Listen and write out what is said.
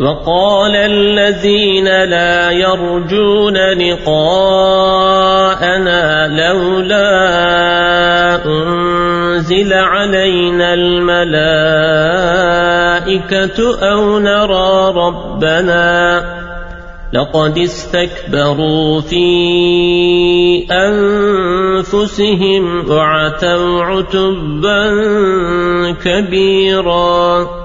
وقال الذين لا يرجون لقاءنا لولا أنزل علينا الملائكة أو نرى ربنا لقد استكبروا في أنفسهم وعتوا عتبا كبيرا